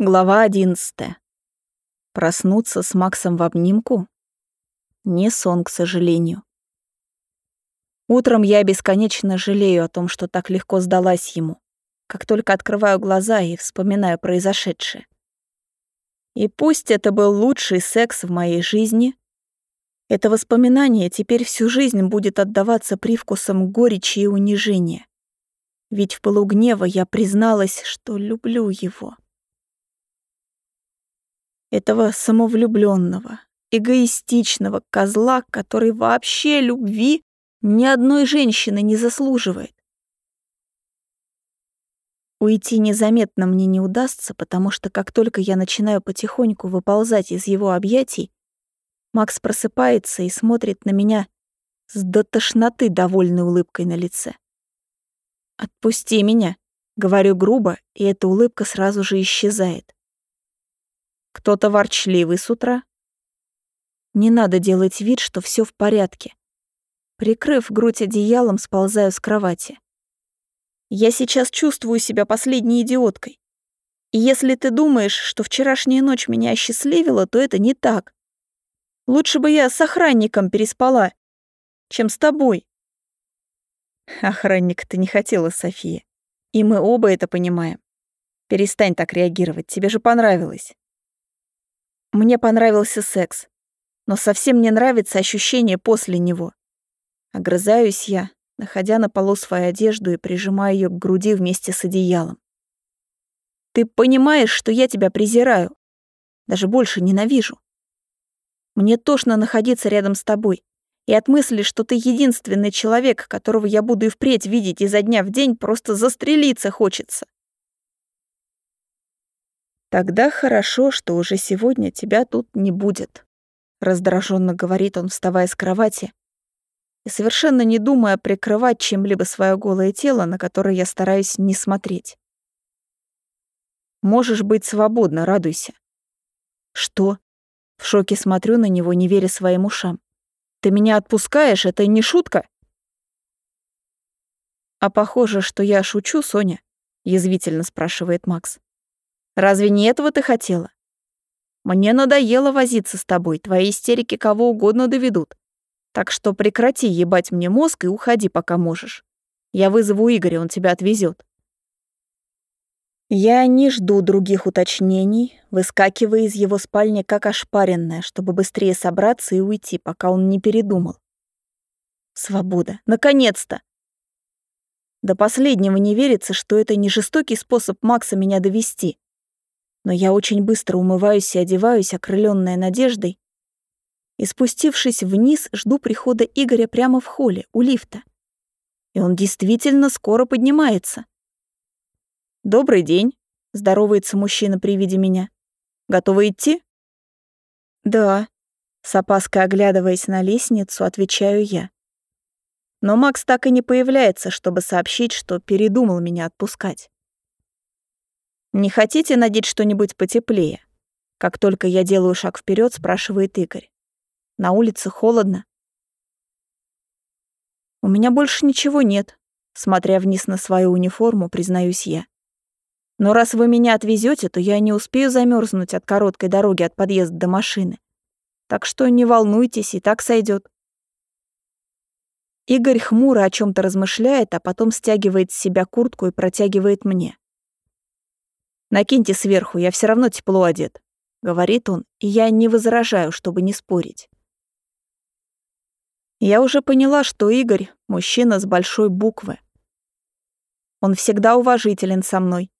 Глава одиннадцатая. Проснуться с Максом в обнимку? Не сон, к сожалению. Утром я бесконечно жалею о том, что так легко сдалась ему, как только открываю глаза и вспоминаю произошедшее. И пусть это был лучший секс в моей жизни, это воспоминание теперь всю жизнь будет отдаваться привкусом горечи и унижения. Ведь в полугнева я призналась, что люблю его этого самовлюбленного, эгоистичного козла, который вообще любви ни одной женщины не заслуживает. Уйти незаметно мне не удастся, потому что как только я начинаю потихоньку выползать из его объятий, Макс просыпается и смотрит на меня с до тошноты довольной улыбкой на лице. «Отпусти меня», — говорю грубо, и эта улыбка сразу же исчезает. Кто-то ворчливый с утра. Не надо делать вид, что все в порядке. Прикрыв грудь одеялом, сползаю с кровати. Я сейчас чувствую себя последней идиоткой. И если ты думаешь, что вчерашняя ночь меня осчастливила, то это не так. Лучше бы я с охранником переспала, чем с тобой. Охранника ты не хотела, София. И мы оба это понимаем. Перестань так реагировать, тебе же понравилось. Мне понравился секс, но совсем не нравится ощущение после него. Огрызаюсь я, находя на полу свою одежду и прижимая ее к груди вместе с одеялом. Ты понимаешь, что я тебя презираю, даже больше ненавижу. Мне тошно находиться рядом с тобой, и от мысли, что ты единственный человек, которого я буду и впредь видеть изо дня в день, просто застрелиться хочется. Тогда хорошо, что уже сегодня тебя тут не будет, раздраженно говорит он, вставая с кровати и совершенно не думая прикрывать чем-либо свое голое тело, на которое я стараюсь не смотреть. Можешь быть свободна, радуйся. Что? В шоке смотрю на него, не веря своим ушам. Ты меня отпускаешь, это не шутка? А похоже, что я шучу, Соня, язвительно спрашивает Макс. Разве не этого ты хотела? Мне надоело возиться с тобой, твои истерики кого угодно доведут. Так что прекрати ебать мне мозг и уходи, пока можешь. Я вызову Игоря, он тебя отвезет. Я не жду других уточнений, выскакивая из его спальни как ошпаренная, чтобы быстрее собраться и уйти, пока он не передумал. Свобода. Наконец-то! До последнего не верится, что это не жестокий способ Макса меня довести, но я очень быстро умываюсь и одеваюсь, окрыленная надеждой, и, спустившись вниз, жду прихода Игоря прямо в холле, у лифта. И он действительно скоро поднимается. «Добрый день», — здоровается мужчина при виде меня. «Готовы идти?» «Да», — с опаской оглядываясь на лестницу, отвечаю я. Но Макс так и не появляется, чтобы сообщить, что передумал меня отпускать. «Не хотите надеть что-нибудь потеплее?» Как только я делаю шаг вперед, спрашивает Игорь. «На улице холодно». «У меня больше ничего нет», смотря вниз на свою униформу, признаюсь я. «Но раз вы меня отвезете, то я не успею замерзнуть от короткой дороги от подъезда до машины. Так что не волнуйтесь, и так сойдет. Игорь хмуро о чем то размышляет, а потом стягивает с себя куртку и протягивает мне. Накиньте сверху, я все равно тепло одет», — говорит он, и я не возражаю, чтобы не спорить. Я уже поняла, что Игорь — мужчина с большой буквы. Он всегда уважителен со мной,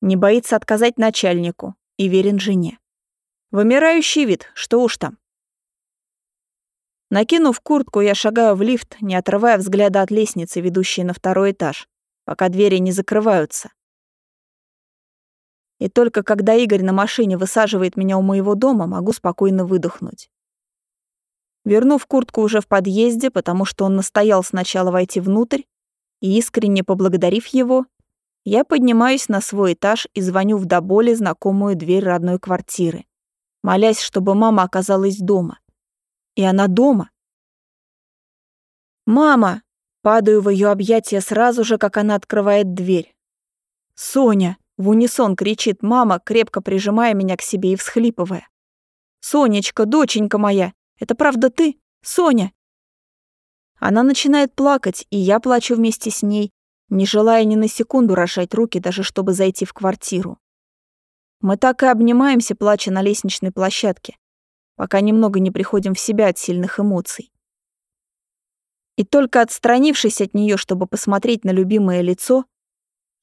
не боится отказать начальнику и верен жене. Вымирающий вид, что уж там. Накинув куртку, я шагаю в лифт, не отрывая взгляда от лестницы, ведущей на второй этаж, пока двери не закрываются. И только когда Игорь на машине высаживает меня у моего дома, могу спокойно выдохнуть. Вернув куртку уже в подъезде, потому что он настоял сначала войти внутрь, и искренне поблагодарив его, я поднимаюсь на свой этаж и звоню в до боли знакомую дверь родной квартиры, молясь, чтобы мама оказалась дома. И она дома. «Мама!» Падаю в ее объятия сразу же, как она открывает дверь. «Соня!» В унисон кричит мама, крепко прижимая меня к себе и всхлипывая. «Сонечка, доченька моя, это правда ты? Соня?» Она начинает плакать, и я плачу вместе с ней, не желая ни на секунду рожать руки, даже чтобы зайти в квартиру. Мы так и обнимаемся, плача на лестничной площадке, пока немного не приходим в себя от сильных эмоций. И только отстранившись от нее, чтобы посмотреть на любимое лицо,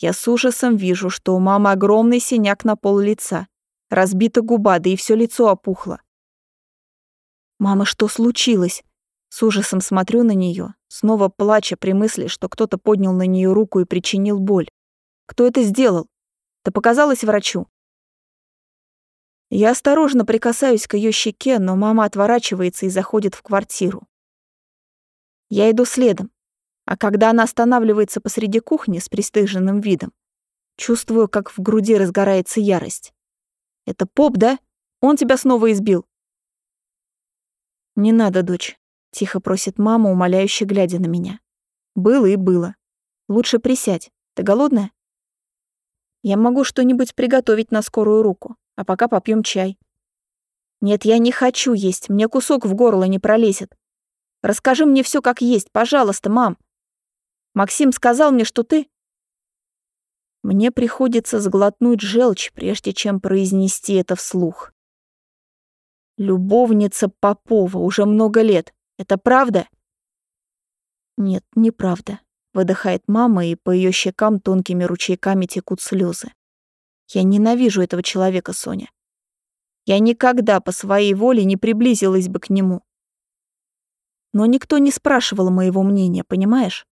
я с ужасом вижу, что у мамы огромный синяк на пол лица, разбита губа, да и все лицо опухло. «Мама, что случилось?» С ужасом смотрю на нее, снова плача при мысли, что кто-то поднял на нее руку и причинил боль. Кто это сделал? Да показалось врачу. Я осторожно прикасаюсь к ее щеке, но мама отворачивается и заходит в квартиру. Я иду следом, а когда она останавливается посреди кухни с пристыженным видом, чувствую, как в груди разгорается ярость. «Это поп, да? Он тебя снова избил?» «Не надо, дочь», — тихо просит мама, умоляюще глядя на меня. «Было и было. Лучше присядь. Ты голодная?» «Я могу что-нибудь приготовить на скорую руку а пока попьем чай. Нет, я не хочу есть, мне кусок в горло не пролезет. Расскажи мне все как есть, пожалуйста, мам. Максим сказал мне, что ты... Мне приходится сглотнуть желчь, прежде чем произнести это вслух. Любовница Попова уже много лет. Это правда? Нет, неправда. Выдыхает мама, и по ее щекам тонкими ручейками текут слезы. Я ненавижу этого человека, Соня. Я никогда по своей воле не приблизилась бы к нему. Но никто не спрашивал моего мнения, понимаешь?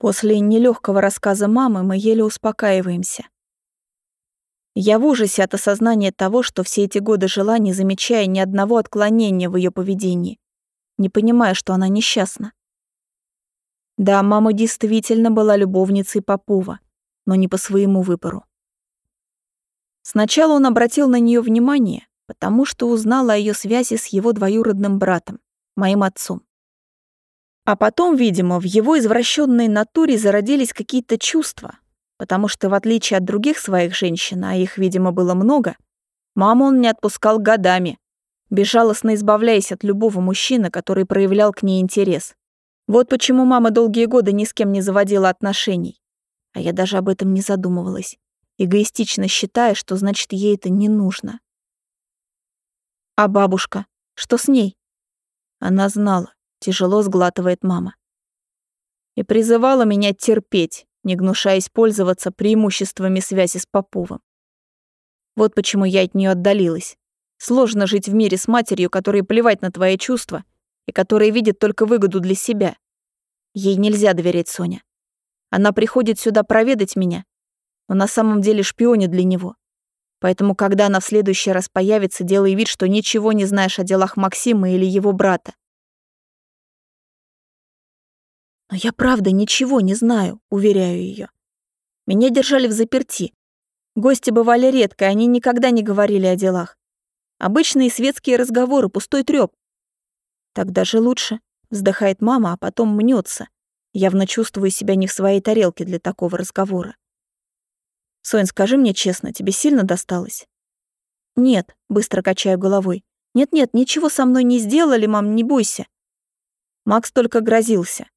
После нелегкого рассказа мамы мы еле успокаиваемся. Я в ужасе от осознания того, что все эти годы жила, не замечая ни одного отклонения в ее поведении, не понимая, что она несчастна. Да, мама действительно была любовницей Попова, но не по своему выбору. Сначала он обратил на нее внимание, потому что узнал о ее связи с его двоюродным братом, моим отцом. А потом, видимо, в его извращенной натуре зародились какие-то чувства, потому что, в отличие от других своих женщин, а их, видимо, было много, маму он не отпускал годами, безжалостно избавляясь от любого мужчины, который проявлял к ней интерес. Вот почему мама долгие годы ни с кем не заводила отношений. А я даже об этом не задумывалась эгоистично считая, что значит ей это не нужно. А бабушка? Что с ней? Она знала, тяжело сглатывает мама. И призывала меня терпеть, не гнушаясь пользоваться преимуществами связи с Поповым. Вот почему я от нее отдалилась. Сложно жить в мире с матерью, которой плевать на твои чувства и которая видит только выгоду для себя. Ей нельзя доверять Соня. Она приходит сюда проведать меня, но на самом деле шпионит для него. Поэтому, когда она в следующий раз появится, делай вид, что ничего не знаешь о делах Максима или его брата. Но я правда ничего не знаю, уверяю ее. Меня держали в заперти. Гости бывали редко, они никогда не говорили о делах. Обычные светские разговоры, пустой трёп. Так даже лучше, вздыхает мама, а потом мнется. Явно чувствую себя не в своей тарелке для такого разговора. Сонь, скажи мне честно, тебе сильно досталось? Нет, быстро качаю головой. Нет-нет, ничего со мной не сделали, мам, не бойся. Макс только грозился.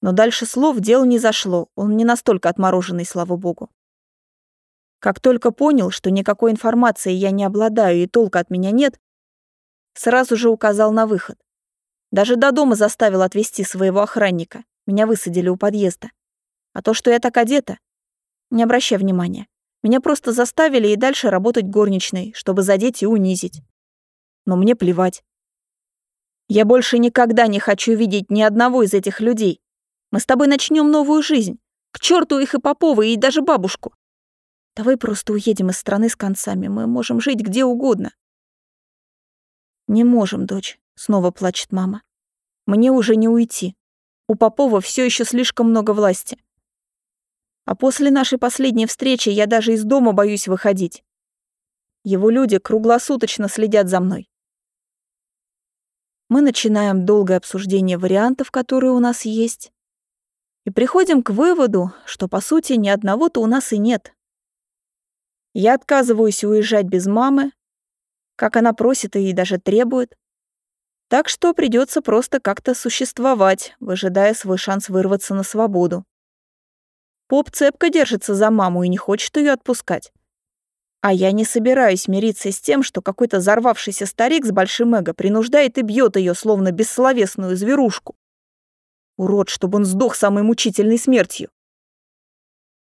Но дальше слов дело не зашло, он не настолько отмороженный, слава богу. Как только понял, что никакой информации я не обладаю и толка от меня нет, сразу же указал на выход. Даже до дома заставил отвезти своего охранника. Меня высадили у подъезда. А то, что я так одета, не обращай внимания. Меня просто заставили и дальше работать горничной, чтобы задеть и унизить. Но мне плевать. Я больше никогда не хочу видеть ни одного из этих людей. Мы с тобой начнем новую жизнь. К черту их и Попова, и даже бабушку. Давай просто уедем из страны с концами. Мы можем жить где угодно. Не можем, дочь, снова плачет мама. Мне уже не уйти. У Попова все еще слишком много власти. А после нашей последней встречи я даже из дома боюсь выходить. Его люди круглосуточно следят за мной. Мы начинаем долгое обсуждение вариантов, которые у нас есть, и приходим к выводу, что, по сути, ни одного-то у нас и нет, Я отказываюсь уезжать без мамы, как она просит и даже требует. Так что придется просто как-то существовать, выжидая свой шанс вырваться на свободу. Поп цепко держится за маму и не хочет ее отпускать. А я не собираюсь мириться с тем, что какой-то взорвавшийся старик с большим эго принуждает и бьет ее, словно бессловесную зверушку. Урод, чтобы он сдох самой мучительной смертью.